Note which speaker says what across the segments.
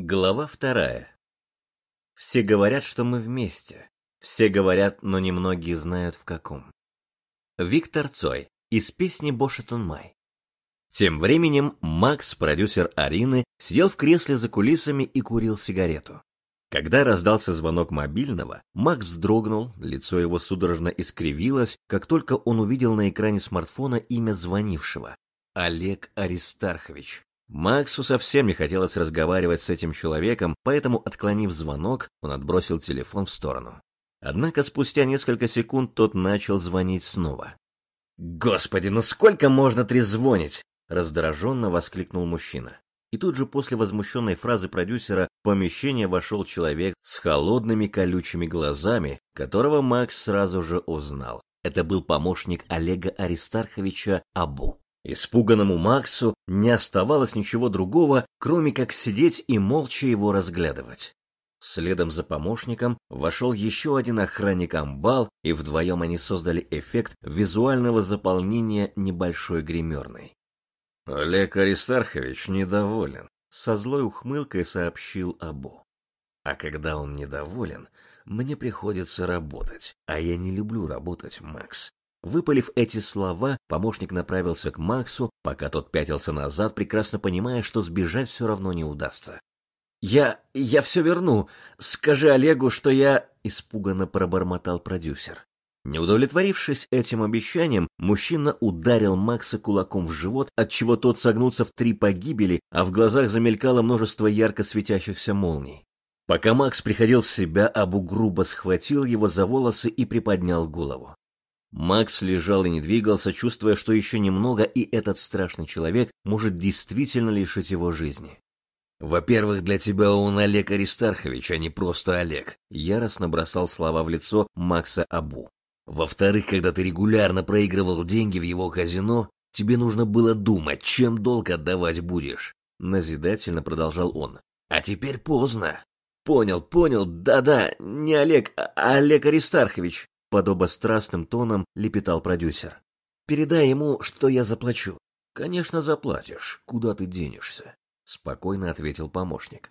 Speaker 1: Глава вторая. Все говорят, что мы вместе. Все говорят, но немногие знают в каком. Виктор Цой из песни Бошетон Май. Тем временем Макс, продюсер Арины, сидел в кресле за кулисами и курил сигарету. Когда раздался звонок мобильного, Макс вздрогнул, лицо его судорожно искривилось, как только он увидел на экране смартфона имя звонившего — Олег Аристархович. Максу совсем не хотелось разговаривать с этим человеком, поэтому, отклонив звонок, он отбросил телефон в сторону. Однако спустя несколько секунд тот начал звонить снова. «Господи, ну сколько можно трезвонить?» — раздраженно воскликнул мужчина. И тут же после возмущенной фразы продюсера в помещение вошел человек с холодными колючими глазами, которого Макс сразу же узнал. Это был помощник Олега Аристарховича Абу. Испуганному Максу не оставалось ничего другого, кроме как сидеть и молча его разглядывать. Следом за помощником вошел еще один охранник Амбал, и вдвоем они создали эффект визуального заполнения небольшой гримерной. Олег Аристархович недоволен, со злой ухмылкой сообщил Абу. А когда он недоволен, мне приходится работать, а я не люблю работать, Макс. Выпалив эти слова, помощник направился к Максу, пока тот пятился назад, прекрасно понимая, что сбежать все равно не удастся. «Я... я все верну. Скажи Олегу, что я...» — испуганно пробормотал продюсер. Не удовлетворившись этим обещанием, мужчина ударил Макса кулаком в живот, отчего тот согнулся в три погибели, а в глазах замелькало множество ярко светящихся молний. Пока Макс приходил в себя, Абу грубо схватил его за волосы и приподнял голову. Макс лежал и не двигался, чувствуя, что еще немного, и этот страшный человек может действительно лишить его жизни. «Во-первых, для тебя он Олег Аристархович, а не просто Олег», — яростно бросал слова в лицо Макса Абу. «Во-вторых, когда ты регулярно проигрывал деньги в его казино, тебе нужно было думать, чем долг отдавать будешь», — назидательно продолжал он. «А теперь поздно». «Понял, понял, да-да, не Олег, а Олег Аристархович», подобострастным тоном лепетал продюсер. Передай ему, что я заплачу. Конечно, заплатишь. Куда ты денешься? спокойно ответил помощник.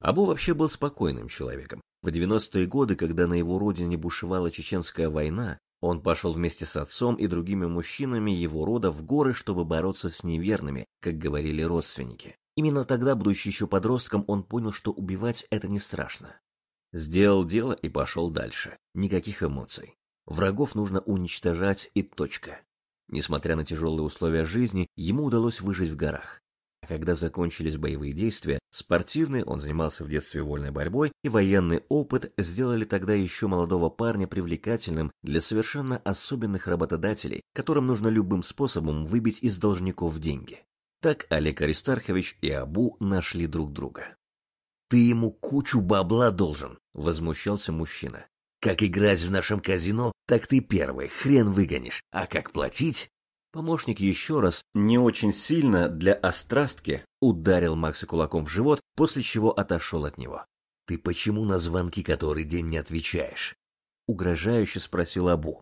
Speaker 1: Абу вообще был спокойным человеком. В 90-е годы, когда на его родине бушевала чеченская война, он пошел вместе с отцом и другими мужчинами его рода в горы, чтобы бороться с неверными, как говорили родственники. Именно тогда, будучи еще подростком, он понял, что убивать это не страшно. Сделал дело и пошел дальше. Никаких эмоций. Врагов нужно уничтожать и точка. Несмотря на тяжелые условия жизни, ему удалось выжить в горах. А когда закончились боевые действия, спортивный, он занимался в детстве вольной борьбой, и военный опыт сделали тогда еще молодого парня привлекательным для совершенно особенных работодателей, которым нужно любым способом выбить из должников деньги. Так Олег Аристархович и Абу нашли друг друга. Ты ему кучу бабла должен, возмущался мужчина. Как играть в нашем казино, так ты первый, хрен выгонишь. А как платить? Помощник еще раз, не очень сильно для острастки, ударил Макса кулаком в живот, после чего отошел от него. Ты почему на звонки который день не отвечаешь? угрожающе спросил Абу.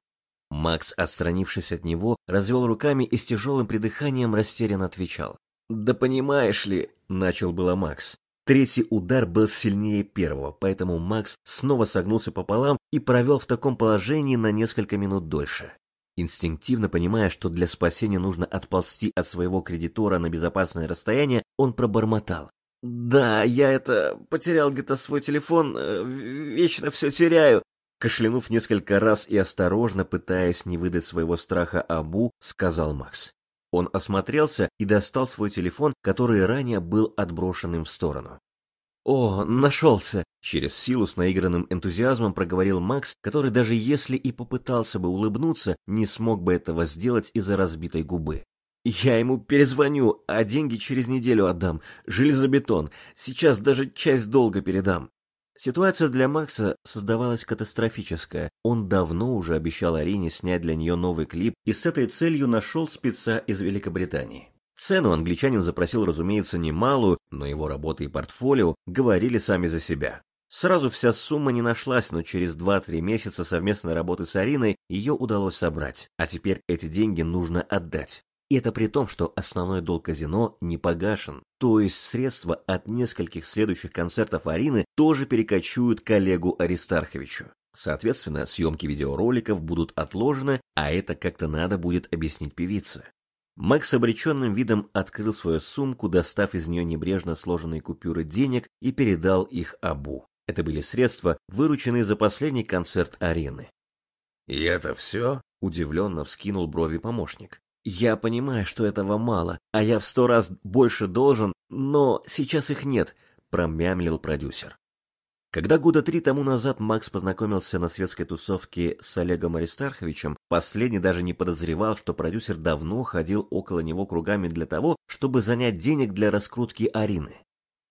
Speaker 1: Макс, отстранившись от него, развел руками и с тяжелым придыханием растерянно отвечал. «Да понимаешь ли», — начал было Макс. Третий удар был сильнее первого, поэтому Макс снова согнулся пополам и провел в таком положении на несколько минут дольше. Инстинктивно понимая, что для спасения нужно отползти от своего кредитора на безопасное расстояние, он пробормотал. «Да, я это... потерял где-то свой телефон, э, вечно все теряю». Кашлянув несколько раз и осторожно, пытаясь не выдать своего страха Абу, сказал Макс. Он осмотрелся и достал свой телефон, который ранее был отброшенным в сторону. «О, нашелся!» — через силу с наигранным энтузиазмом проговорил Макс, который даже если и попытался бы улыбнуться, не смог бы этого сделать из-за разбитой губы. «Я ему перезвоню, а деньги через неделю отдам. Железобетон. Сейчас даже часть долга передам». Ситуация для Макса создавалась катастрофическая. Он давно уже обещал Арине снять для нее новый клип и с этой целью нашел спеца из Великобритании. Цену англичанин запросил, разумеется, немалую, но его работа и портфолио говорили сами за себя. Сразу вся сумма не нашлась, но через 2-3 месяца совместной работы с Ариной ее удалось собрать. А теперь эти деньги нужно отдать. И это при том, что основной долг казино не погашен, то есть средства от нескольких следующих концертов Арины тоже перекочуют к Олегу Аристарховичу. Соответственно, съемки видеороликов будут отложены, а это как-то надо будет объяснить певице. Макс с обреченным видом открыл свою сумку, достав из нее небрежно сложенные купюры денег и передал их Абу. Это были средства, вырученные за последний концерт арены.
Speaker 2: «И это все?»
Speaker 1: – удивленно вскинул брови помощник. «Я понимаю, что этого мало, а я в сто раз больше должен, но сейчас их нет», – промямлил продюсер. Когда года три тому назад Макс познакомился на светской тусовке с Олегом Аристарховичем, последний даже не подозревал, что продюсер давно ходил около него кругами для того, чтобы занять денег для раскрутки Арины.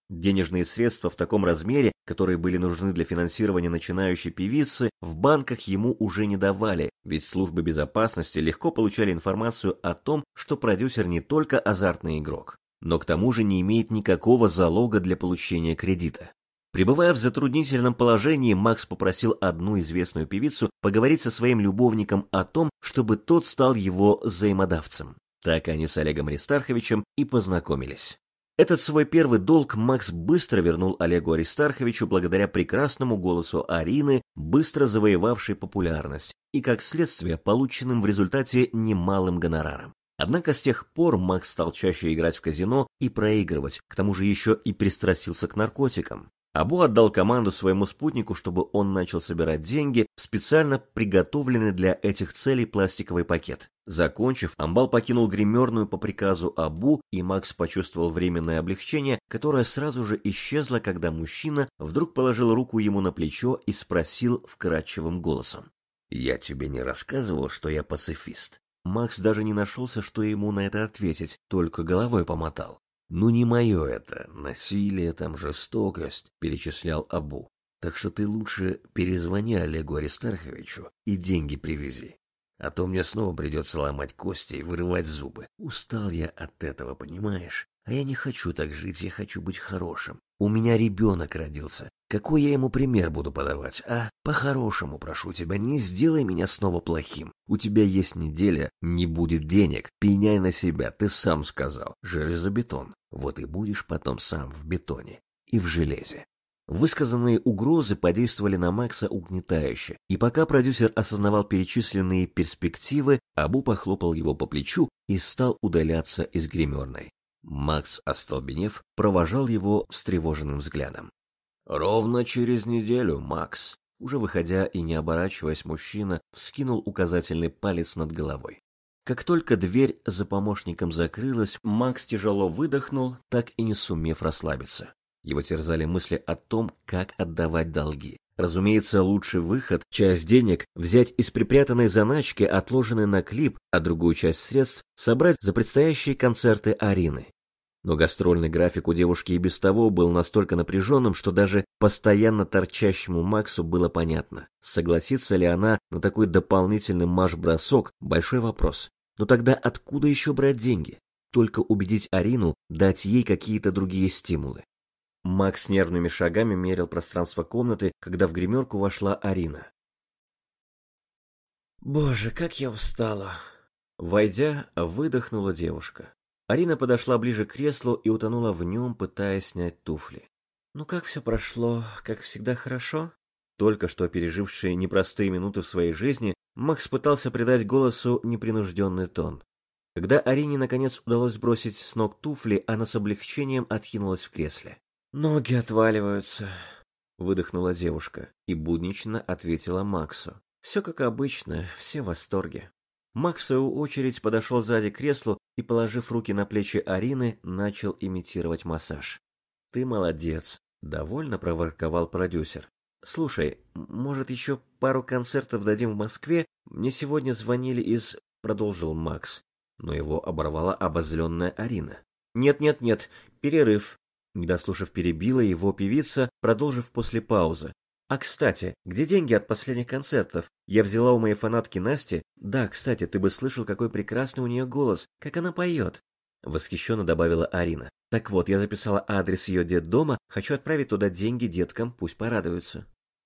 Speaker 1: Денежные средства в таком размере, которые были нужны для финансирования начинающей певицы, в банках ему уже не давали, ведь службы безопасности легко получали информацию о том, что продюсер не только азартный игрок, но к тому же не имеет никакого залога для получения кредита. Пребывая в затруднительном положении, Макс попросил одну известную певицу поговорить со своим любовником о том, чтобы тот стал его взаимодавцем. Так они с Олегом Аристарховичем и познакомились. Этот свой первый долг Макс быстро вернул Олегу Аристарховичу благодаря прекрасному голосу Арины, быстро завоевавшей популярность, и, как следствие, полученным в результате немалым гонораром. Однако с тех пор Макс стал чаще играть в казино и проигрывать, к тому же еще и пристрастился к наркотикам. Абу отдал команду своему спутнику, чтобы он начал собирать деньги в специально приготовленный для этих целей пластиковый пакет. Закончив, Амбал покинул гримерную по приказу Абу, и Макс почувствовал временное облегчение, которое сразу же исчезло, когда мужчина вдруг положил руку ему на плечо и спросил вкрадчивым голосом.
Speaker 2: «Я тебе не рассказывал, что я пацифист?»
Speaker 1: Макс даже не нашелся, что ему на это ответить, только головой помотал.
Speaker 2: «Ну не мое это, насилие там, жестокость», — перечислял Абу. «Так что ты лучше перезвони Олегу Аристарховичу и деньги привези. А то мне снова придется ломать кости и вырывать зубы. Устал я от этого, понимаешь? А я не хочу так жить, я хочу быть хорошим. У меня ребенок родился. Какой я ему пример буду подавать, а? По-хорошему прошу тебя, не сделай меня снова плохим. У тебя есть неделя, не будет денег. Пеняй на себя, ты сам сказал. Железобетон. Вот и будешь потом сам в бетоне и в железе.
Speaker 1: Высказанные угрозы подействовали на Макса угнетающе, и пока продюсер осознавал перечисленные перспективы, Абу похлопал его по плечу и стал удаляться из гримерной. Макс, остолбенев, провожал его встревоженным взглядом.
Speaker 2: «Ровно через неделю, Макс»,
Speaker 1: уже выходя и не оборачиваясь, мужчина вскинул указательный палец над головой. Как только дверь за помощником закрылась, Макс тяжело выдохнул, так и не сумев расслабиться. Его терзали мысли о том, как отдавать долги. Разумеется, лучший выход – часть денег взять из припрятанной заначки, отложенной на клип, а другую часть средств собрать за предстоящие концерты Арины. Но гастрольный график у девушки и без того был настолько напряженным, что даже постоянно торчащему Максу было понятно, согласится ли она на такой дополнительный марш-бросок – большой вопрос. Но тогда откуда еще брать деньги? Только убедить Арину дать ей какие-то другие стимулы. Макс нервными шагами мерил пространство комнаты, когда в гримерку вошла Арина.
Speaker 3: «Боже, как я устала!»
Speaker 1: Войдя, выдохнула девушка. Арина подошла ближе к креслу и утонула в нем, пытаясь снять туфли.
Speaker 3: «Ну как все прошло? Как всегда хорошо?»
Speaker 1: Только что переживший непростые минуты в своей жизни, Макс пытался придать голосу непринужденный тон. Когда Арине наконец удалось сбросить с ног туфли, она с облегчением откинулась в кресле.
Speaker 3: «Ноги отваливаются», —
Speaker 1: выдохнула девушка и буднично ответила Максу. «Все как обычно, все в восторге». Макс, в свою очередь, подошел сзади к креслу и, положив руки на плечи Арины, начал имитировать массаж. «Ты молодец», — довольно проворковал продюсер. «Слушай, может, еще пару концертов дадим в Москве? Мне сегодня звонили из...» — продолжил Макс, но его оборвала обозленная Арина. «Нет-нет-нет, перерыв. Не дослушав, перебила его певица, продолжив после паузы. «А, кстати, где деньги от последних концертов? Я взяла у моей фанатки Насти. Да, кстати, ты бы слышал, какой прекрасный у нее голос, как она поет!» Восхищенно добавила Арина. «Так вот, я записала адрес ее детдома, хочу отправить туда деньги деткам, пусть порадуются».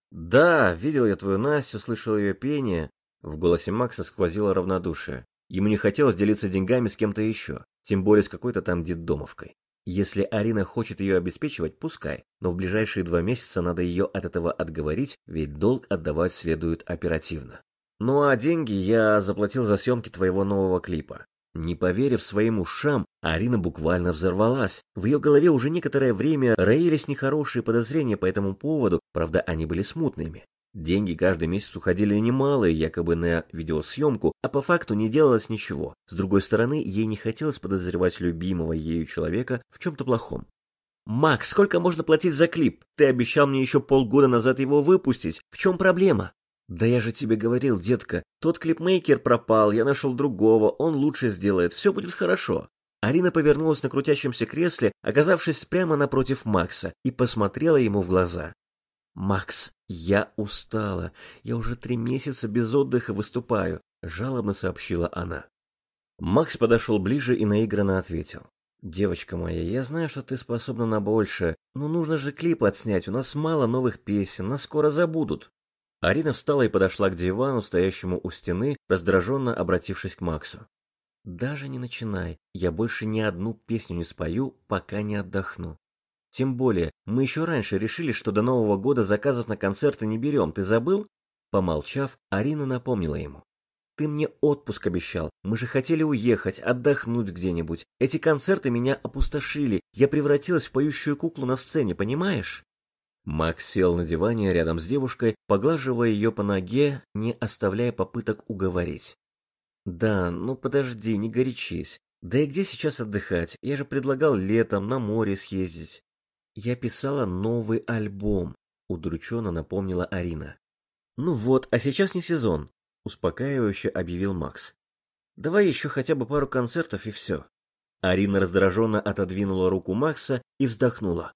Speaker 1: «Да, видел я твою Настю, слышал ее пение». В голосе Макса сквозило равнодушие. Ему не хотелось делиться деньгами с кем-то еще, тем более с какой-то там детдомовкой. Если Арина хочет ее обеспечивать, пускай, но в ближайшие два месяца надо ее от этого отговорить, ведь долг отдавать следует оперативно. Ну а деньги я заплатил за съемки твоего нового клипа. Не поверив своим ушам, Арина буквально взорвалась. В ее голове уже некоторое время роились нехорошие подозрения по этому поводу, правда, они были смутными. Деньги каждый месяц уходили немалые, якобы на видеосъемку, а по факту не делалось ничего. С другой стороны, ей не хотелось подозревать любимого ею человека в чем-то плохом. «Макс, сколько можно платить за клип? Ты обещал мне еще полгода назад его выпустить. В чем проблема?» «Да я же тебе говорил, детка, тот клипмейкер пропал, я нашел другого, он лучше сделает, все будет хорошо». Арина повернулась на крутящемся кресле, оказавшись прямо напротив Макса, и посмотрела ему в глаза. «Макс, я устала. Я уже три месяца без отдыха выступаю», — жалобно сообщила она. Макс подошел ближе и наигранно ответил. «Девочка моя, я знаю, что ты способна на больше, но нужно же клип отснять, у нас мало новых песен, нас скоро забудут». Арина встала и подошла к дивану, стоящему у стены, раздраженно обратившись к Максу. «Даже не начинай, я больше ни одну песню не спою, пока не отдохну. Тем более, мы еще раньше решили, что до Нового года заказов на концерты не берем, ты забыл?» Помолчав, Арина напомнила ему. «Ты мне отпуск обещал, мы же хотели уехать, отдохнуть где-нибудь. Эти концерты меня опустошили, я превратилась в поющую куклу на сцене, понимаешь?» Макс сел на диване рядом с девушкой, поглаживая ее по ноге, не оставляя попыток уговорить. «Да, ну подожди, не горячись. Да и где сейчас отдыхать? Я же предлагал летом на море съездить». «Я писала новый альбом», — удрученно напомнила Арина. «Ну вот, а сейчас не сезон», — успокаивающе объявил Макс. «Давай еще хотя бы пару концертов и все». Арина раздраженно отодвинула руку Макса и вздохнула.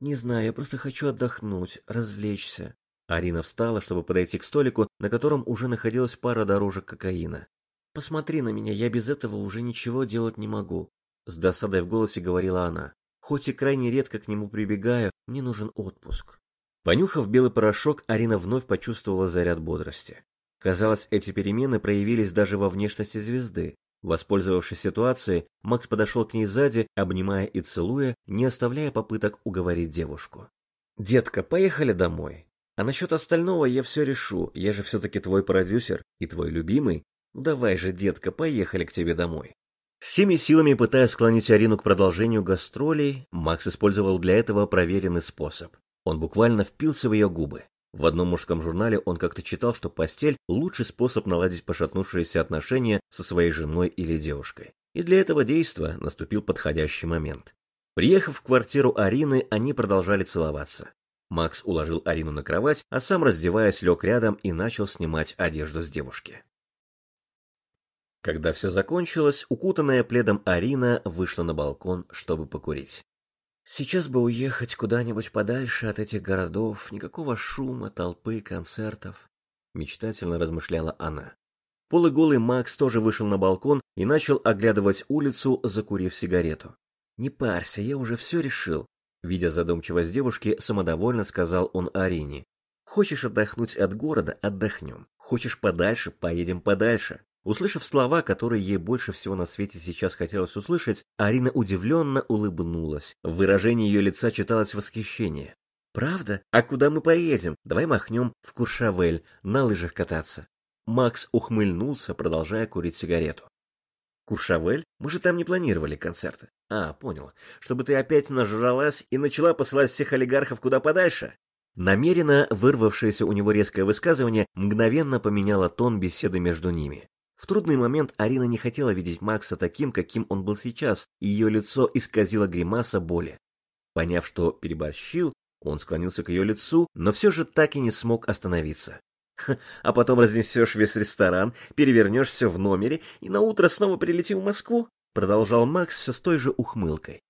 Speaker 1: «Не знаю, я просто хочу отдохнуть, развлечься». Арина встала, чтобы подойти к столику, на котором уже находилась пара дорожек кокаина. «Посмотри на меня, я без этого уже ничего делать не могу», — с досадой в голосе говорила она. «Хоть и крайне редко к нему прибегаю, мне нужен отпуск». Понюхав белый порошок, Арина вновь почувствовала заряд бодрости. Казалось, эти перемены проявились даже во внешности звезды. Воспользовавшись ситуацией, Макс подошел к ней сзади, обнимая и целуя, не оставляя попыток уговорить девушку. «Детка, поехали домой. А насчет остального я все решу, я же все-таки твой продюсер и твой любимый. Давай же, детка, поехали к тебе домой». Всеми силами пытаясь склонить Арину к продолжению гастролей, Макс использовал для этого проверенный способ. Он буквально впился в ее губы. В одном мужском журнале он как-то читал, что постель – лучший способ наладить пошатнувшиеся отношения со своей женой или девушкой. И для этого действа наступил подходящий момент. Приехав в квартиру Арины, они продолжали целоваться. Макс уложил Арину на кровать, а сам, раздеваясь, лег рядом и начал снимать одежду с девушки. Когда все закончилось, укутанная пледом Арина вышла на балкон, чтобы покурить. Сейчас бы уехать куда-нибудь подальше от этих городов, никакого шума, толпы, концертов, мечтательно размышляла она. Полуголый Макс тоже вышел на балкон и начал оглядывать улицу, закурив сигарету. Не парься, я уже все решил, видя задумчивость девушки, самодовольно сказал он Арине. Хочешь отдохнуть от города отдохнем. Хочешь подальше поедем подальше. Услышав слова, которые ей больше всего на свете сейчас хотелось услышать, Арина удивленно улыбнулась. В выражении ее лица читалось восхищение. «Правда? А куда мы поедем? Давай махнем в Куршавель, на лыжах кататься». Макс ухмыльнулся, продолжая курить сигарету. «Куршавель? Мы же там не планировали концерты». «А, понял. Чтобы ты опять нажралась и начала посылать всех олигархов куда подальше?» Намеренно вырвавшееся у него резкое высказывание мгновенно поменяло тон беседы между ними. В трудный момент Арина не хотела видеть Макса таким, каким он был сейчас, и ее лицо исказило гримаса боли. Поняв, что переборщил, он склонился к ее лицу, но все же так и не смог остановиться. «А потом разнесешь весь ресторан, перевернешь все в номере и на утро снова прилетим в Москву?» Продолжал Макс все с той же ухмылкой.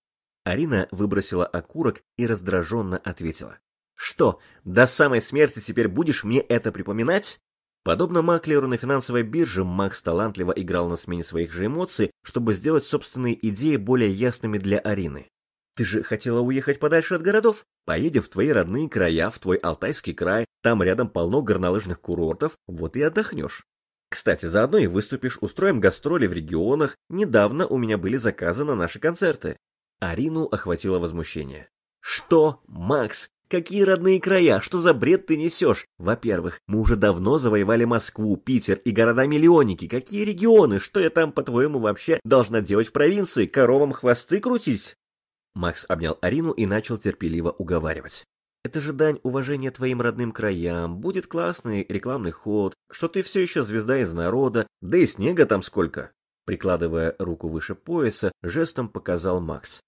Speaker 1: Арина выбросила окурок и раздраженно ответила. «Что, до самой смерти теперь будешь мне это припоминать?» Подобно маклеру на финансовой бирже, Макс талантливо играл на смене своих же эмоций, чтобы сделать собственные идеи более ясными для Арины. «Ты же хотела уехать подальше от городов? Поедем в твои родные края, в твой Алтайский край, там рядом полно горнолыжных курортов, вот и отдохнешь». Кстати, заодно и выступишь, устроим гастроли в регионах. Недавно у меня были заказы на наши концерты. Арину охватило возмущение. Что, Макс, какие родные края? Что за бред ты несешь? Во-первых, мы уже давно завоевали Москву, Питер и города-миллионники. Какие регионы? Что я там, по-твоему, вообще должна делать в провинции? Коровам хвосты крутить? Макс обнял Арину и начал терпеливо уговаривать. Это же дань уважения твоим родным краям, будет классный рекламный ход, что ты все еще звезда из народа, да и снега там сколько. Прикладывая руку выше пояса, жестом показал Макс.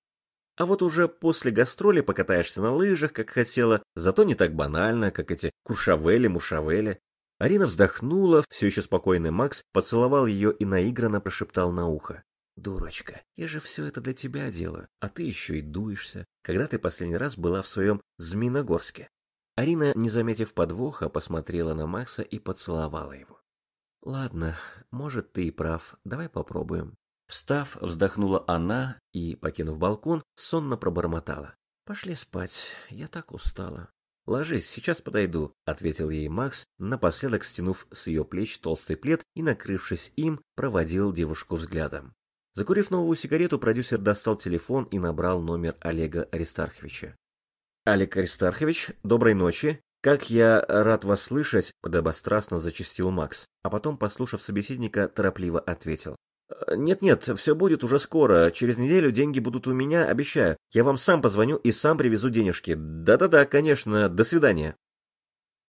Speaker 1: А вот уже после гастроли покатаешься на лыжах, как хотела, зато не так банально, как эти куршавели-мушавели. Арина вздохнула, все еще спокойный Макс поцеловал ее и наигранно прошептал на ухо. Дурочка, я же все это для тебя делаю, а ты еще и дуешься. Когда ты последний раз была в своем Зминогорске? Арина, не заметив подвоха, посмотрела на Макса и поцеловала его. Ладно, может, ты и прав, давай попробуем. Встав, вздохнула она и, покинув балкон, сонно пробормотала. Пошли спать, я так устала. «Ложись, сейчас подойду», — ответил ей Макс, напоследок стянув с ее плеч толстый плед и, накрывшись им, проводил девушку взглядом. Закурив новую сигарету, продюсер достал телефон и набрал номер Олега Аристарховича. «Олег Аристархович, доброй ночи. Как я рад вас слышать», — подобострастно зачастил Макс, а потом, послушав собеседника, торопливо ответил. «Нет-нет, все будет уже скоро. Через неделю деньги будут у меня, обещаю. Я вам сам позвоню и сам привезу денежки. Да-да-да, конечно. До свидания».